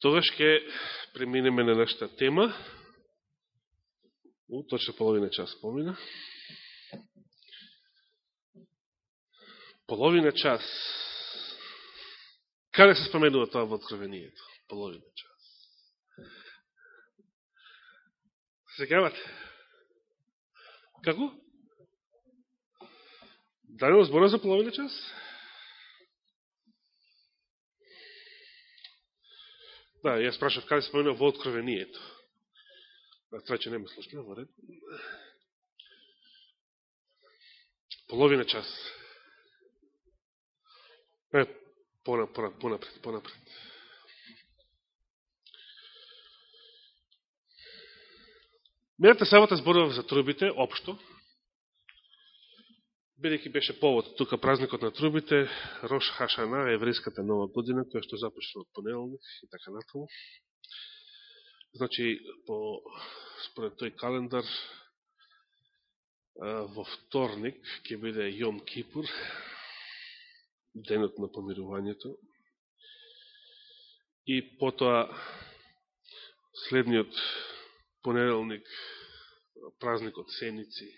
Тогаш ќе преминеме на нашата тема. У, точно половина час помина. Половина час. Каде се споменува тоа во откровението? Половина час. Се секавате? Како? Дали збора за половина час? Да, јас прашав каде се споменува во откровението. Да, тоа че нема слушна, во ред. Половина час. Е, понапред, понапред, понапред. Мината сабота зборував за трубите, општо, бидејќи беше повод тука празникот на трубите, Рош Хашана, еврејската нова година, која што започна од понеделник и така натаму. Значи, по, според тој календар, во вторник ќе биде Јом Кипур, денот на помирувањето, и потоа следниот понеделник, празникот Сеници,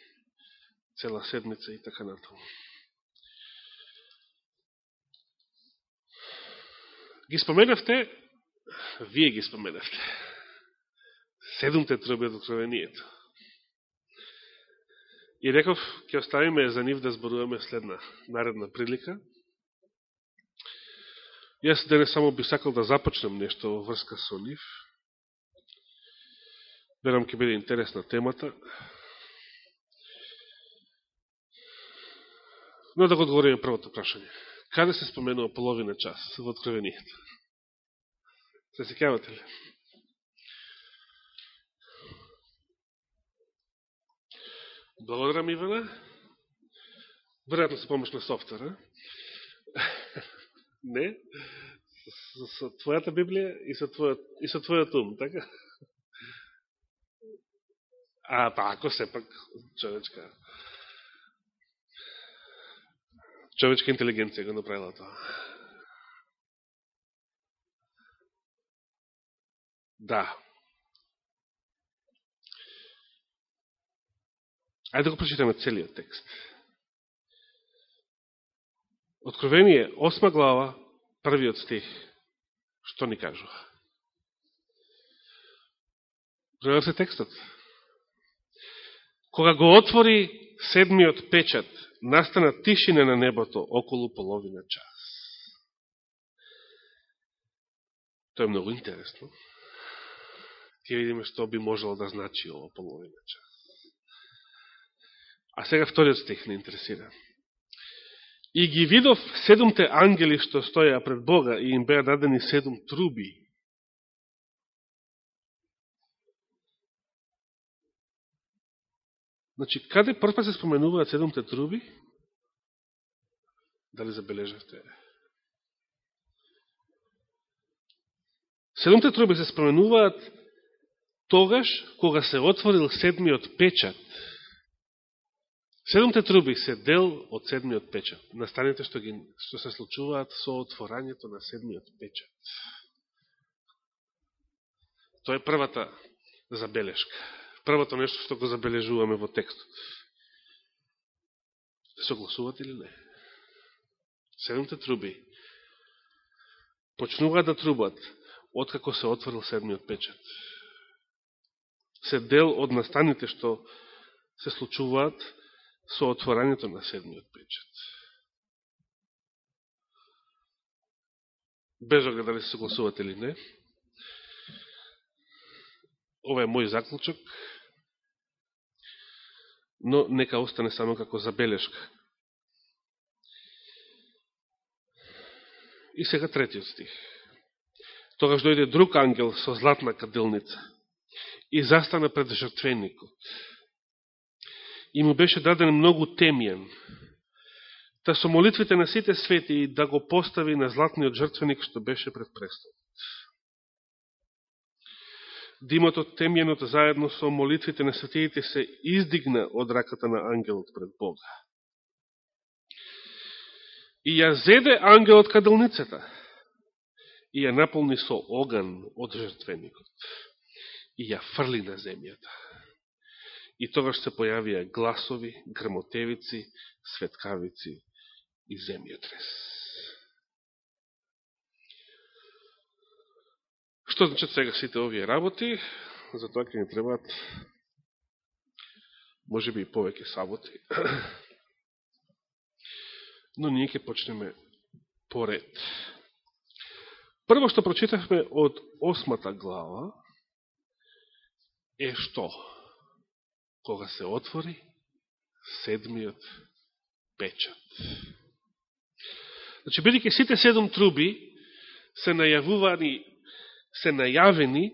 цела седмица и така натаму. Ги споменавте, вие ги споменавте, седумте труби од откровението. И реков, ќе оставиме за нив да зборуваме следна наредна прилика. Јас денес само би сакал да започнем нешто во врска со нив. Верам ќе биде интересна темата. Но да го одговориме првото прашање. Каде се споменува половина час во откровението? Се секјавате ли? Благодарам, Ивана. Веројатно се помош на софтера. Не? Со, со твојата Библија и со твојот, и со твојот ум, така? А, па, ако сепак, човечка, човечка интелигенција го направила тоа. Да. Ајде да го прочитаме целиот текст. Откровение, осма глава, првиот стих. Што ни кажува? Гледа се текстот. Кога го отвори седмиот печат, настана тишина на небото околу половина час. Тоа е многу интересно. Ке видиме што би можело да значи ова половина час. А сега вториот стих не интересира. И ги видов седумте ангели што стоја пред Бога и им беа дадени седум труби. Значи, каде првпат се споменуваат седумте труби? Дали забележавте? Седумте труби се споменуваат тогаш кога се отворил седмиот печат. Седумте труби се дел од седмиот печат. Настаните што, ги, што се случуваат со отворањето на седмиот печат. Тоа е првата забелешка. Првото нешто што го забележуваме во текстот. Се согласуват или не? седмите труби почнуваат да трубат откако се отворил седмиот печат. Се дел од настаните што се случуваат со отворањето на седмиот печат. Без ога дали се согласувате или не. Ова е мој заклучок, но нека остане само како забелешка, И сега третиот стих. Тогаш дојде друг ангел со златна каделница и застана пред жртвеникот. И му беше даден многу темјен, та со молитвите на сите свети да го постави на златниот жртвеник што беше пред престол. Димот од заедно со молитвите на светиите се издигна од раката на ангелот пред Бога и ја зеде ангелот каделницата и ја наполни со оган од жртвеникот и ја фрли на земјата. И тогаш се појавија гласови, грмотевици, светкавици и земјотрес. Што значат сега сите овие работи? За тоа ќе ни требаат може би и повеќе саботи. Но ние ќе почнеме поред. Прво што прочитавме од осмата глава е што? Кога се отвори седмиот печат. Значи, бидеќи сите седом труби се најавувани, се најавени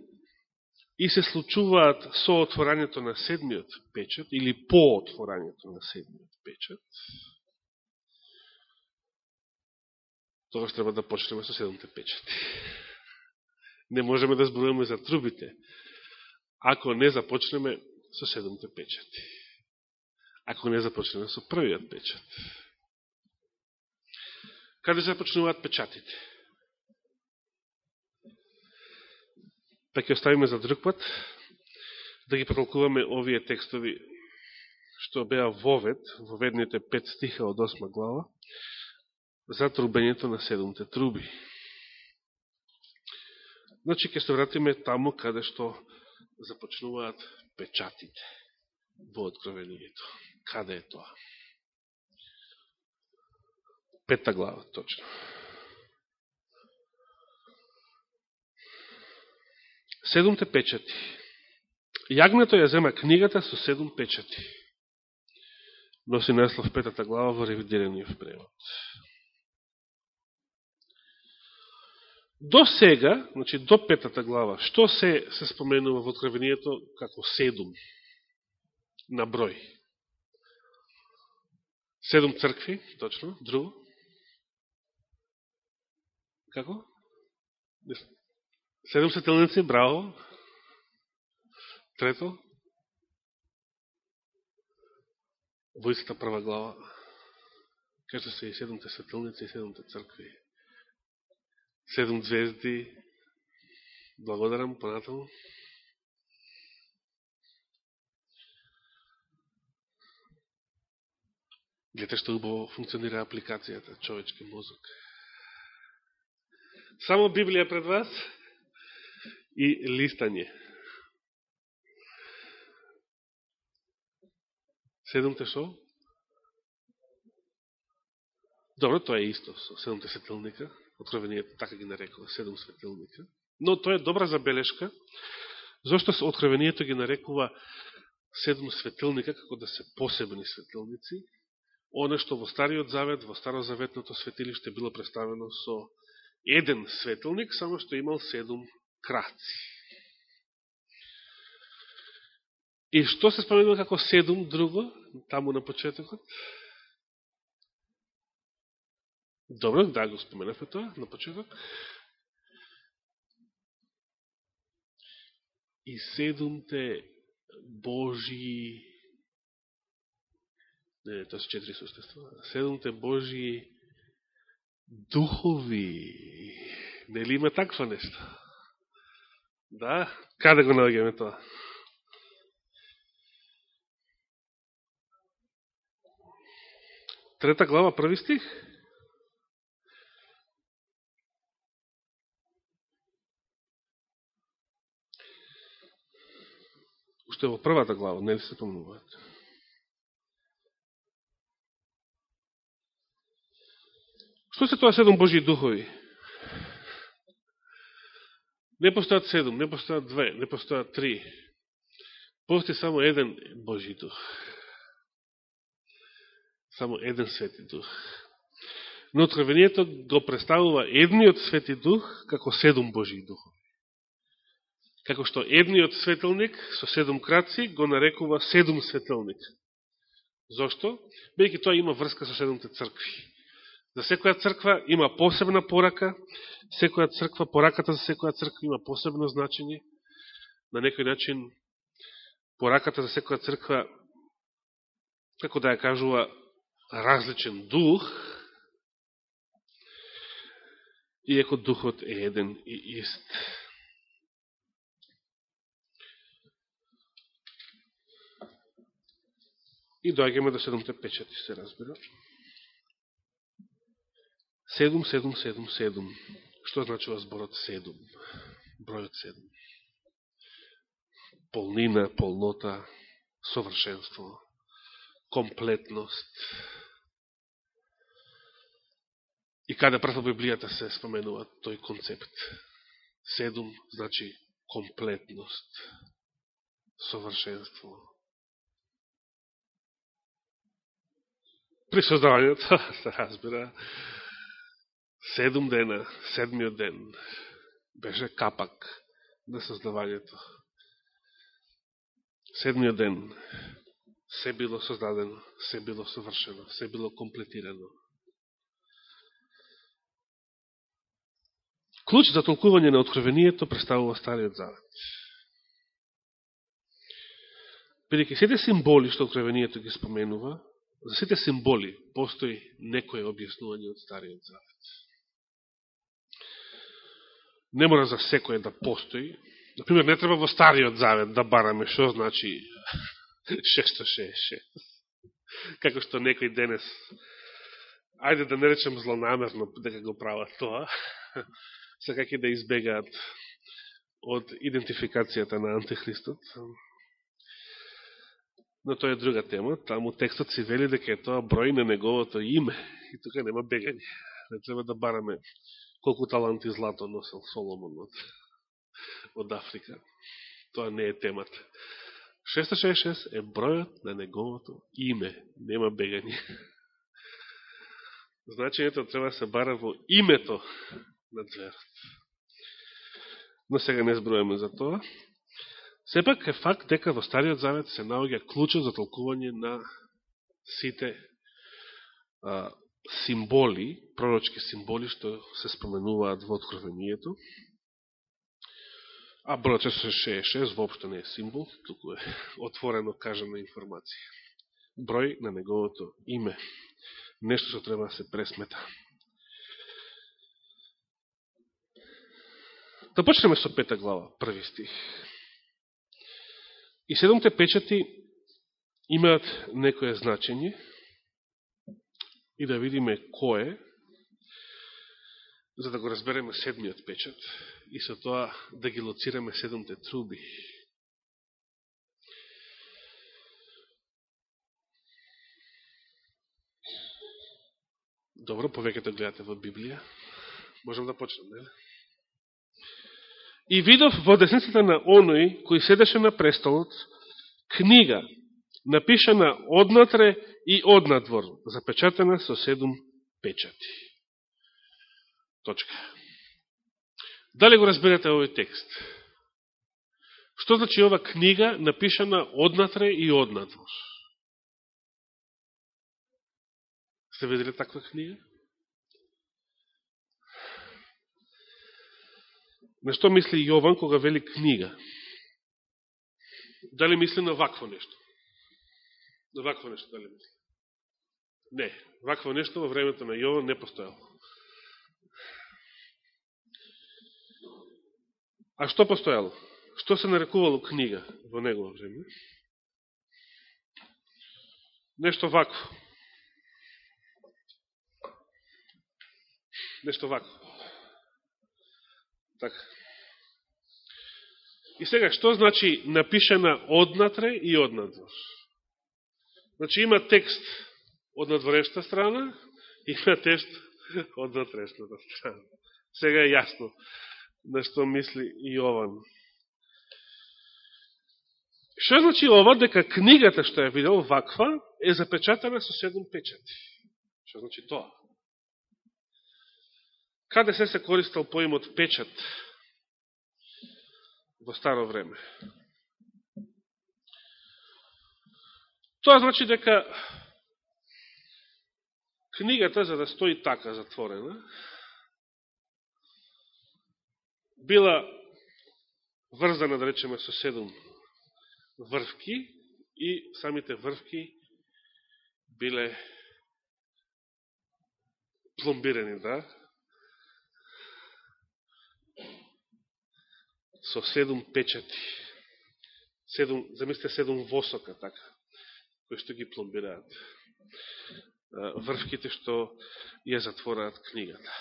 и се случуваат со отворањето на седмиот печат или по отворањето на седмиот печат, тогаш треба да почнеме со седмите печати. Не можеме да зборуваме за трубите, ако не започнеме со седмите печати. Ако не започнеме со првиот печат. Каде започнуваат печатите? Па ќе оставиме за друг пат да ги протолкуваме овие текстови што беа вовед, воведните пет стиха од осма глава, за трубењето на седомте труби. Значи, ќе се вратиме таму каде што започнуваат печатите во откровението. Каде е тоа? Пета глава, точно. Седумте печати. Јагнето ја зема книгата со седум печати. Носи наслов петата глава во ревидираниот превод. До сега, значи до петата глава, што се се споменува во Откровението како седум на број? Седум цркви, точно, друго? Како? Седем сателници, браво. Трето? Во истата прва глава. Кажа се и седомте сателници, и седумте цркви. Седум звезди. Благодарам, понатаму. Гледате што убаво функционира апликацијата, човечки мозок. Само Библија пред вас и листање. Седумте шо? Добро, тоа е исто со седумте светилника. Откровението така ги нарекува, седум светилника. Но тоа е добра забелешка, се Откровението ги нарекува седум светилника како да се посебни светилници. Оно што во Стариот Завет, во Старозаветното светилиште било представено со еден светилник, само што имал седум краци. И што се споменува како седум друго, таму на почетокот? Добро, да го споменавме тоа на почеток. И седумте Божи не, тоа се четири существа, седумте Божи духови. Нели има такво нешто? Да? Каде го наоѓаме тоа? Трета глава, први стих? Уште во првата глава, не ли се помнуваат? Што се тоа седом Божи духови? Не постојат седум, не постојат две, не постојат три. Постои само еден Божи дух. Само еден свети дух. Но откровението го представува едниот свети дух како седум Божи духови. Како што едниот светелник со седум краци го нарекува седум светелник. Зошто? Бејќи тоа има врска со седумте цркви. За секоја црква има посебна порака, секоја црква, пораката за секоја црква има посебно значење. На некој начин, пораката за секоја црква, како да ја кажува, различен дух, иеко духот е еден и ист. И доаѓаме до седомте печати, се разбира. Седум, седум, седум, седум. Што значува зборот седум? Бројот седум. Полнина, полнота, совршенство, комплетност. И каде прва Библијата се споменува тој концепт. Седум значи комплетност, совршенство. При создавањето, се разбира, седум дена, седмиот ден, беше капак на создавањето. Седмиот ден се било создадено, се било совршено, се било комплетирано. Клуч за толкување на откровението представува Стариот Завет. Бидеќи сите символи што откровението ги споменува, за сите символи постои некое објаснување од Стариот Завет. Не мора за секој да постои. Например, не треба во Стариот Завет да бараме што значи 666. Како што некој денес, ајде да не речем злонамерно дека го прават тоа, сакаки да избегаат од идентификацијата на антихристот. Но тоа е друга тема. Таму текстот си вели дека е тоа број на неговото име. И тука нема бегање. Не треба да бараме колку таланти злато носел Соломон од, од Африка. Тоа не е темата. 666 е бројот на неговото име. Нема бегање. Значењето треба да се бара во името на зверот. Но сега не збројаме за тоа. Сепак е факт дека во Стариот Завет се наоѓа клучот за толкување на сите а, символи, пророчки символи, што се споменуваат во Откровението. А бројот 66 воопшто не е символ, туку е отворено кажана информација. Број на неговото име. Нешто што треба да се пресмета. Да почнеме со пета глава, први стих. И седомте печати имаат некое значење и да видиме кој е, за да го разбереме седмиот печат и со тоа да ги лоцираме седомте труби. Добро, повеќето гледате во Библија. Можем да почнем, не? И видов во десницата на оној кој седеше на престолот книга, напишана однатре и однадвор, запечатена со седум печати. Точка. Дали го разберете овој текст? Што значи ова книга напишана однатре и однадвор? Сте видели таква книга? На што мисли Јован кога вели книга? Дали мисли на вакво нешто? На вакво нешто дали мисли? Не, вакво нешто во времето на Јован не постоело. А што постоело? Што се нарекувало книга во негово време? Нешто вакво. Нешто вакво. Така. И сега, што значи напишена однатре и однадвор? Значи има текст од надворешта страна, има текст од натрешната страна. Сега е јасно на што мисли Јован. Што значи ова дека книгата што ја видел ваква е запечатана со седум печати? Што значи тоа? Каде се се користал поимот печат во старо време? Тоа значи дека книгата, за да стои така затворена, била врзана, да речеме, со седум врвки и самите врвки биле пломбирани, да, со седум печати. Седум, замислите седум восока, така, кои што ги пломбираат. Врвките што ја затвораат книгата.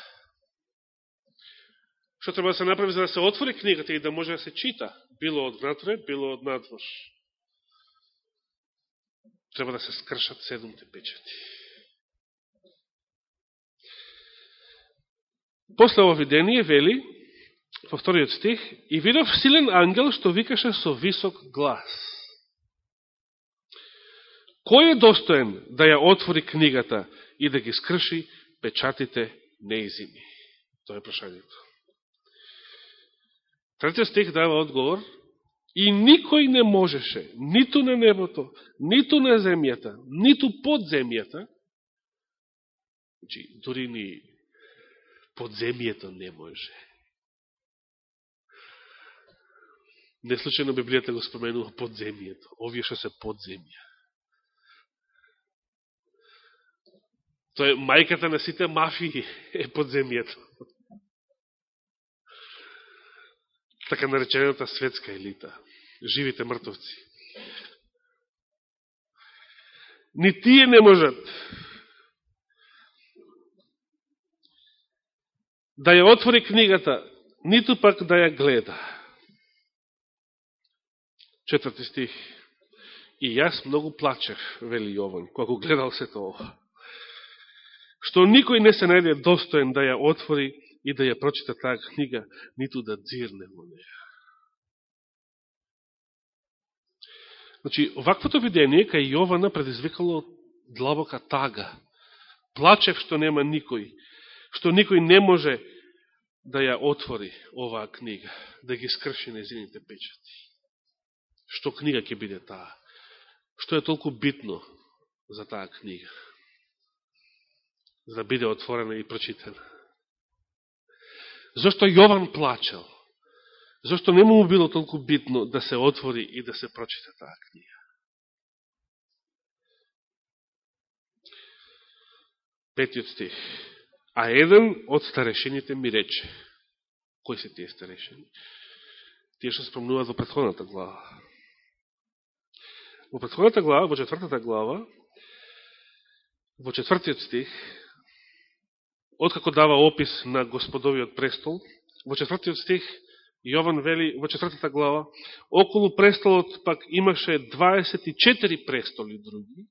Што треба да се направи за да се отвори книгата и да може да се чита, било од внатре, било од надвор? Треба да се скршат седумте печати. После ово видение вели, во вториот стих, и видов силен ангел што викаше со висок глас. Кој е достоен да ја отвори книгата и да ги скрши печатите неизими? Тоа е прашањето. Третиот стих дава одговор и никој не можеше, ниту на небото, ниту на земјата, ниту под земјата, значи, дури ни подземјето не може. Неслучено Библијата го споменува подземјето, овие што се подземја. Тоа е мајката на сите мафии е подземјето. Така наречената светска елита, живите мртовци. Ни тие не можат да ја отвори книгата, ниту пак да ја гледа. Четврти стих. И јас многу плачев, вели Јован, кога гледал се тоа. Што никој не се најде достоен да ја отвори и да ја прочита таа книга, ниту да дзирне во неја. Значи, оваквото видение кај Јована предизвикало длабока тага. Плачев што нема никој што никој не може да ја отвори оваа книга, да ги скрши незините печати. Што книга ќе биде таа? Што е толку битно за таа книга? За да биде отворена и прочитена. Зошто Јован плачел? Зошто не му било толку битно да се отвори и да се прочита таа книга? Петиот стих. А еден од старешените ми рече. Кои се тие старешени? Тие што спомнуваат во предходната глава. Во предходната глава, во четвртата глава, во четвртиот стих, откако дава опис на господовиот престол, во четвртиот стих, Јован вели во четвртата глава, околу престолот пак имаше 24 престоли други,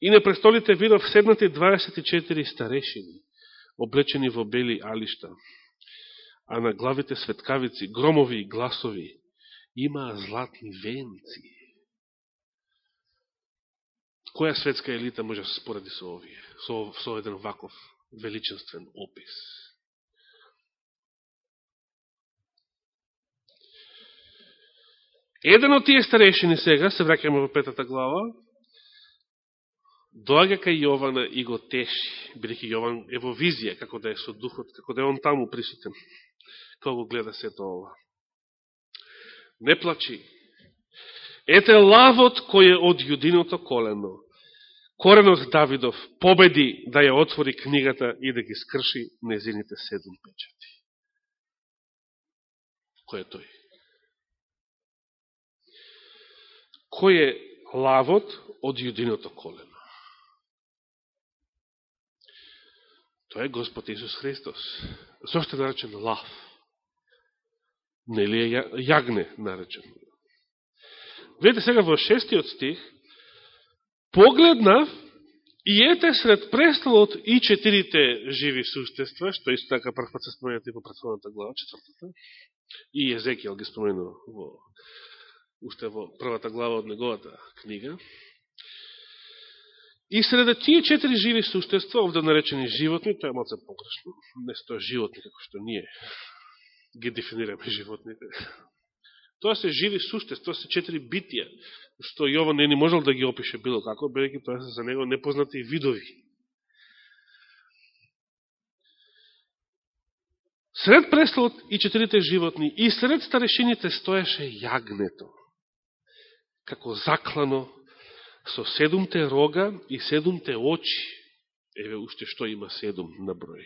И на престолите видов седнати 24 старешини, облечени во бели алишта, а на главите светкавици, громови и гласови, имаа златни венци. Која светска елита може да се споради со овие, со, со еден ваков величествен опис? Еден од тие старешини сега, се вракаме во петата глава, доаѓа кај Јована и го теши, бидеќи Јован е во визија, како да е со духот, како да е он таму присутен, како го гледа сето ова. Не плачи. Ете лавот кој е од јудиното колено, коренот Давидов, победи да ја отвори книгата и да ги скрши незините седум печати. Кој е тој? Кој е лавот од јудиното колено? Тоа е Господ Исус Христос. Зошто е наречен лав? Нели е јагне наречен? Видите сега во шестиот стих, погледнав и ете сред престолот и четирите живи существа, што исто така прв се споменат и по предходната глава, четвртата, и Езекијал ги споменува во, уште во првата глава од неговата книга, И среда тие четири живи суштества, овде наречени животни, тоа е малце погрешно, не тоа животни како што ние ги дефинираме животните. Тоа се живи суштества, тоа се четири битија, што Јован не ни можел да ги опише било како, бидејќи тоа се за него непознати видови. Сред престолот и четирите животни и сред старешините стоеше јагнето, како заклано со седумте рога и седумте очи. Еве уште што има седум на број.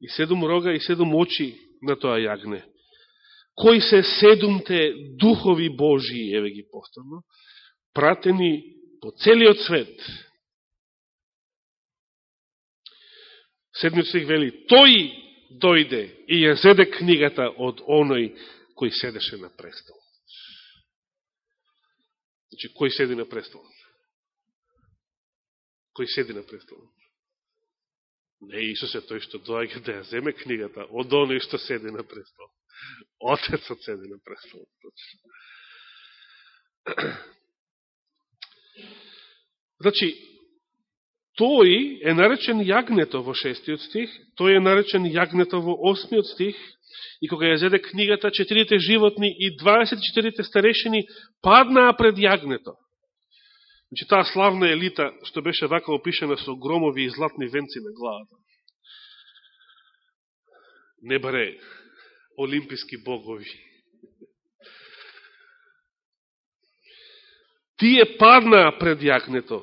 и седум рога и седум очи на тоа јагне. Кои се седумте духови Божии, еве ги повторно, пратени по целиот свет. Седмиот стих вели, тој дојде и ја зеде книгата од оној кој седеше на престол. Значи, кој седи на престол? Кој седи на престол? Не Исус е тој што доаѓа да ја земе книгата од оној што седи на престол. Отецот седи на престол. Значи, тој е наречен јагнето во шестиот стих, тој е наречен јагнето во осмиот стих, и кога ја зеде книгата, четирите животни и 24 старешини паднаа пред јагнето. Значи, таа славна елита, што беше вака опишена со громови и златни венци на главата. Не бре, олимписки богови. Тие паднаа пред јакнето,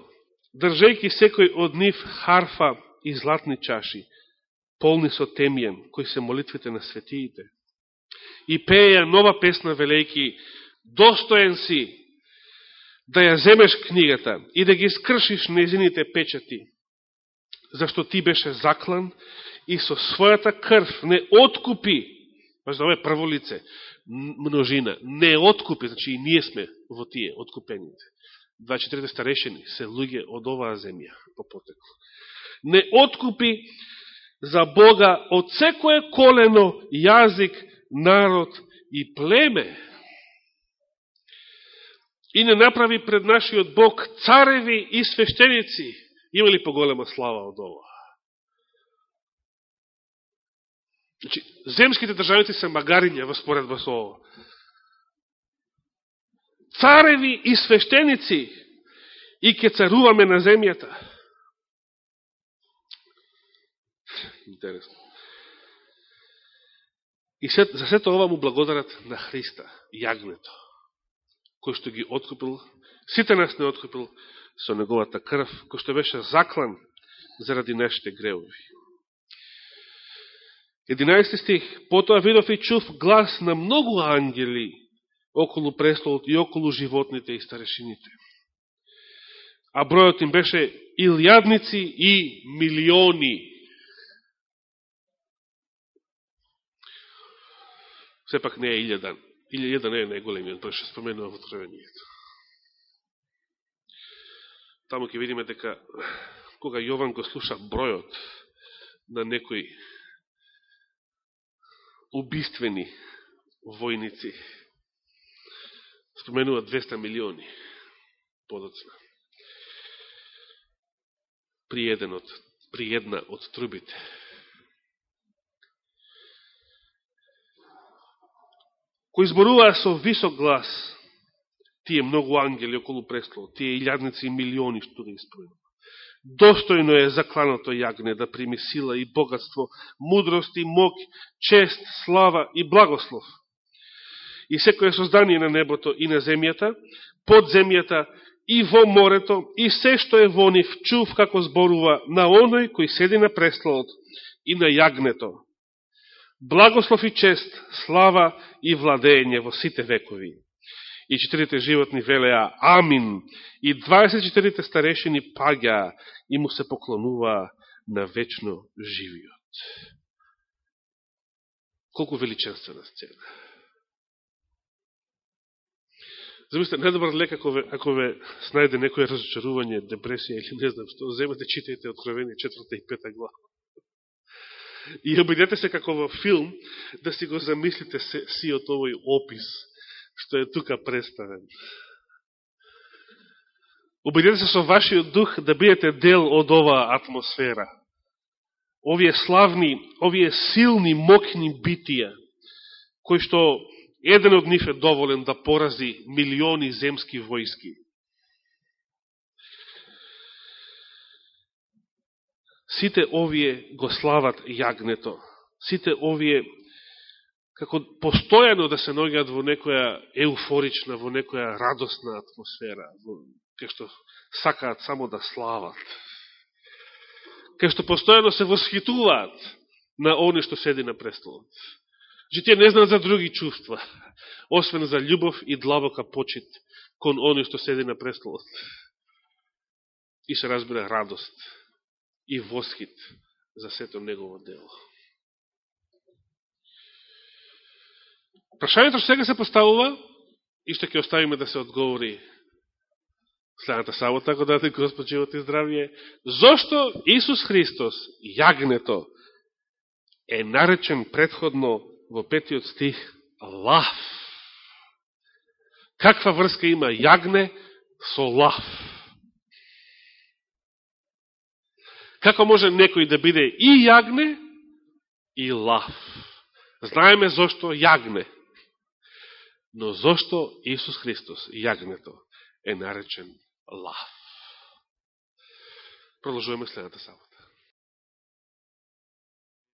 држејки секој од нив харфа и златни чаши, полни со темјен, кои се молитвите на светиите. И пеја нова песна велејки, достоен си да ја земеш книгата и да ги скршиш незините печати, зашто ти беше заклан и со својата крв не откупи, значи да е прво лице, множина, не откупи, значи и ние сме во тие откупените. 24 старешени се луѓе од оваа земја по потекло. Не откупи за Бога од секое колено, јазик, народ и племе. И не направи пред нашиот Бог цареви и свештеници. Има ли поголема слава од ова? Значи, земските државници се магариња во споредба со ово. Цареви и свештеници и ке царуваме на земјата. Интересно. И се, за сето ова му благодарат на Христа, јагнето, кој што ги откупил, сите нас не откупил со неговата крв, кој што беше заклан заради нашите греови. 11 стих. Потоа видов и чув глас на многу ангели околу престолот и околу животните и старешините. А бројот им беше илјадници и милиони сепак не е илјадан. Илјадан не е најголемиот број што споменува во Откровението. Таму ќе видиме дека кога Јован го слуша бројот на некои убиствени војници, споменува 200 милиони подоцна. При, еден од, при една од трубите. кои зборуваа со висок глас, тие многу ангели околу престолот, тие илјадници и милиони што ги исповедува. Достојно е закланото јагне да прими сила и богатство, мудрост и мок, чест, слава и благослов. И секоје создание на небото и на земјата, под земјата и во морето, и се што е во нив, чув како зборува на оној кој седи на престолот и на јагнето, Благослов и чест, слава и владење во сите векови. И четирите животни велеа Амин. И 24 старешини паѓа и му се поклонува на вечно живиот. Колку величенствена сцена. Замислите, најдобар лек ако ве, ако ве снајде некој разочарување, депресија или не знам што, земете, читајте Откровение 4 и 5 глава. И обидете се како во филм да си го замислите се, сиот овој опис што е тука представен. Обидете се со вашиот дух да бидете дел од оваа атмосфера. Овие славни, овие силни, мокни битија, кои што еден од нив е доволен да порази милиони земски војски. сите овие го слават јагнето. Сите овие, како постојано да се ногиат во некоја еуфорична, во некоја радосна атмосфера, кај што сакаат само да слават. Кај што постојано се восхитуваат на они што седи на престолот. Че тие не знаат за други чувства, освен за љубов и длабока почит кон они што седи на престолот. И се разбира радост и восхит за сето негово дело. Прашањето што сега се поставува, и што ќе оставиме да се одговори следната сабота, ако дадете Господ живот и здравје, зошто Исус Христос, јагнето, е наречен предходно во петиот стих лав. Каква врска има јагне со лав? Како може некој да биде и јагне и лав? Знаеме зошто јагне. Но зошто Исус Христос, јагнето, е наречен лав? Продолжуваме следната сабота.